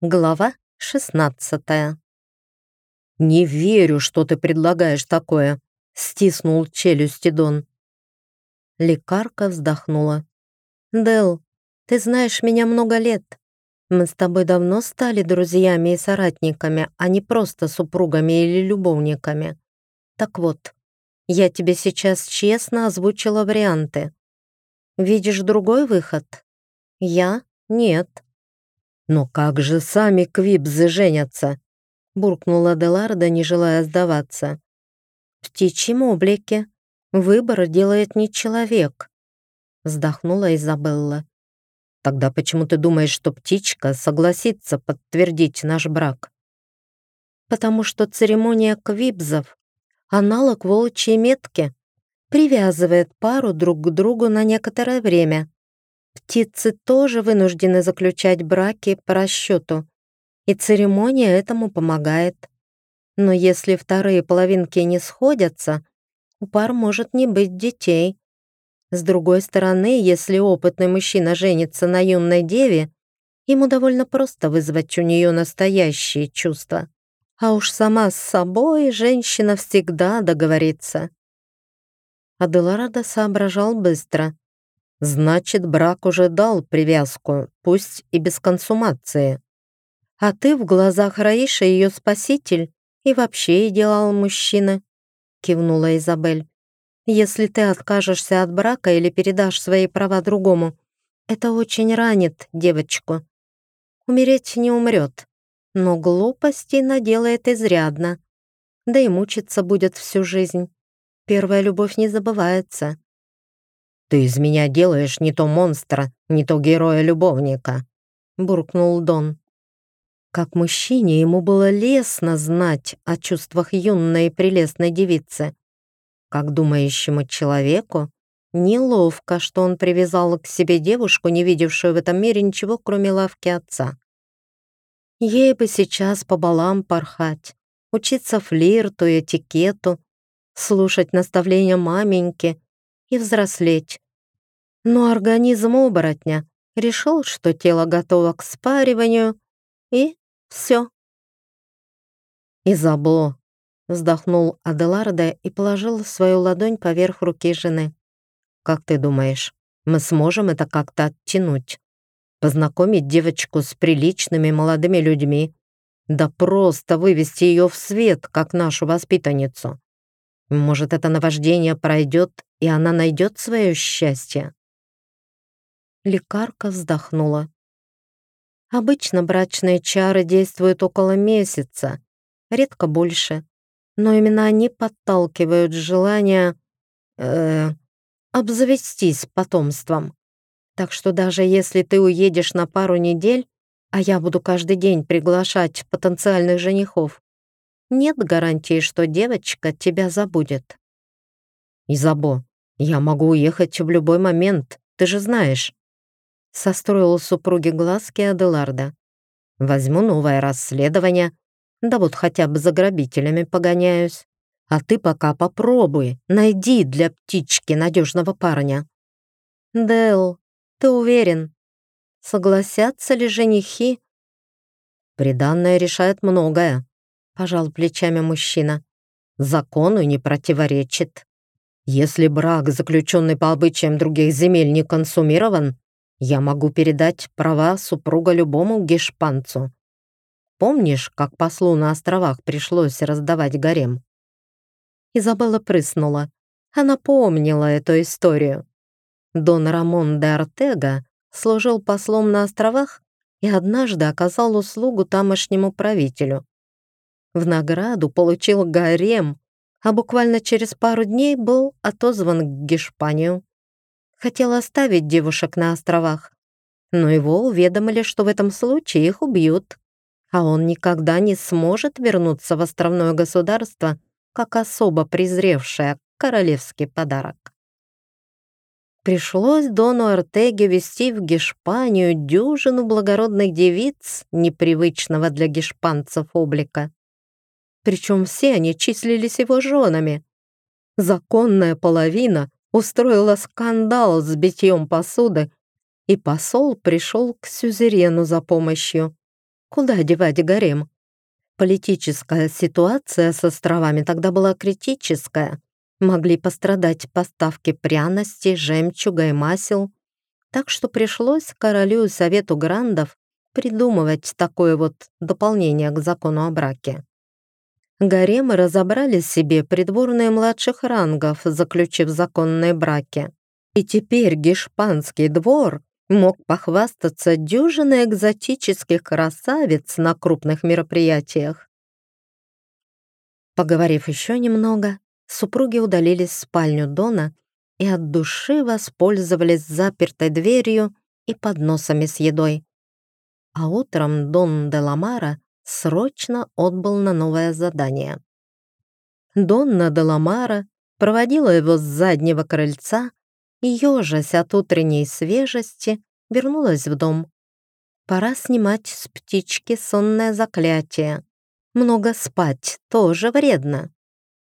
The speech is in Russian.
Глава 16 «Не верю, что ты предлагаешь такое», — стиснул челюсти Дон. Лекарка вздохнула. «Дел, ты знаешь меня много лет. Мы с тобой давно стали друзьями и соратниками, а не просто супругами или любовниками. Так вот, я тебе сейчас честно озвучила варианты. Видишь другой выход? Я — нет». «Но как же сами квипзы женятся?» буркнула Деларда, не желая сдаваться. «В птичьем облике. Выбор делает не человек», вздохнула Изабелла. «Тогда почему ты думаешь, что птичка согласится подтвердить наш брак?» «Потому что церемония квипзов — аналог волчьей метки, привязывает пару друг к другу на некоторое время. Птицы тоже вынуждены заключать браки по расчету, и церемония этому помогает. Но если вторые половинки не сходятся, у пар может не быть детей. С другой стороны, если опытный мужчина женится на юной деве, ему довольно просто вызвать у нее настоящие чувства. А уж сама с собой женщина всегда договорится. Аделарадо соображал быстро. Значит, брак уже дал привязку, пусть и без консумации. А ты в глазах Раиша ее спаситель и вообще идеал мужчины», — кивнула Изабель. «Если ты откажешься от брака или передашь свои права другому, это очень ранит девочку. Умереть не умрет, но глупостей наделает изрядно. Да и мучиться будет всю жизнь. Первая любовь не забывается». «Ты из меня делаешь не то монстра, не то героя-любовника», — буркнул Дон. Как мужчине ему было лестно знать о чувствах юной и прелестной девицы. Как думающему человеку, неловко, что он привязал к себе девушку, не видевшую в этом мире ничего, кроме лавки отца. Ей бы сейчас по балам порхать, учиться флирту и этикету, слушать наставления маменьки и взрослеть. Но организм оборотня решил, что тело готово к спариванию, и все. «Изабо!» — вздохнул Аделарда и положил свою ладонь поверх руки жены. «Как ты думаешь, мы сможем это как-то оттянуть? Познакомить девочку с приличными молодыми людьми? Да просто вывести ее в свет, как нашу воспитанницу? Может, это наваждение пройдет, и она найдет свое счастье?» Лекарка вздохнула. Обычно брачные чары действуют около месяца, редко больше. Но именно они подталкивают желание э, обзавестись потомством. Так что даже если ты уедешь на пару недель, а я буду каждый день приглашать потенциальных женихов, нет гарантии, что девочка тебя забудет. Изабо, я могу уехать в любой момент, ты же знаешь состроил супруге глазки Аделарда. «Возьму новое расследование, да вот хотя бы за грабителями погоняюсь. А ты пока попробуй, найди для птички надежного парня». «Дэл, ты уверен? Согласятся ли женихи?» «Приданное решает многое», — пожал плечами мужчина. «Закону не противоречит. Если брак, заключенный по обычаям других земель, не консумирован, я могу передать права супруга любому гешпанцу. Помнишь, как послу на островах пришлось раздавать гарем?» Изабелла прыснула. Она помнила эту историю. Дон Рамон де Артега служил послом на островах и однажды оказал услугу тамошнему правителю. В награду получил гарем, а буквально через пару дней был отозван к Гешпанию хотел оставить девушек на островах, но его уведомили, что в этом случае их убьют, а он никогда не сможет вернуться в островное государство как особо презревшее королевский подарок. Пришлось Дону Артеге вести в Гешпанию дюжину благородных девиц непривычного для гешпанцев облика. Причем все они числились его женами. Законная половина устроила скандал с битьем посуды, и посол пришел к сюзерену за помощью. Куда девать гарем? Политическая ситуация с островами тогда была критическая. Могли пострадать поставки пряностей, жемчуга и масел. Так что пришлось королю и совету грандов придумывать такое вот дополнение к закону о браке. Гаремы разобрали себе придворные младших рангов, заключив законные браки. И теперь гешпанский двор мог похвастаться дюжиной экзотических красавиц на крупных мероприятиях. Поговорив еще немного, супруги удалились в спальню Дона и от души воспользовались запертой дверью и подносами с едой. А утром Дон де Ламара срочно отбыл на новое задание. Донна де Ламара проводила его с заднего крыльца и, ежась от утренней свежести, вернулась в дом. Пора снимать с птички сонное заклятие. Много спать тоже вредно.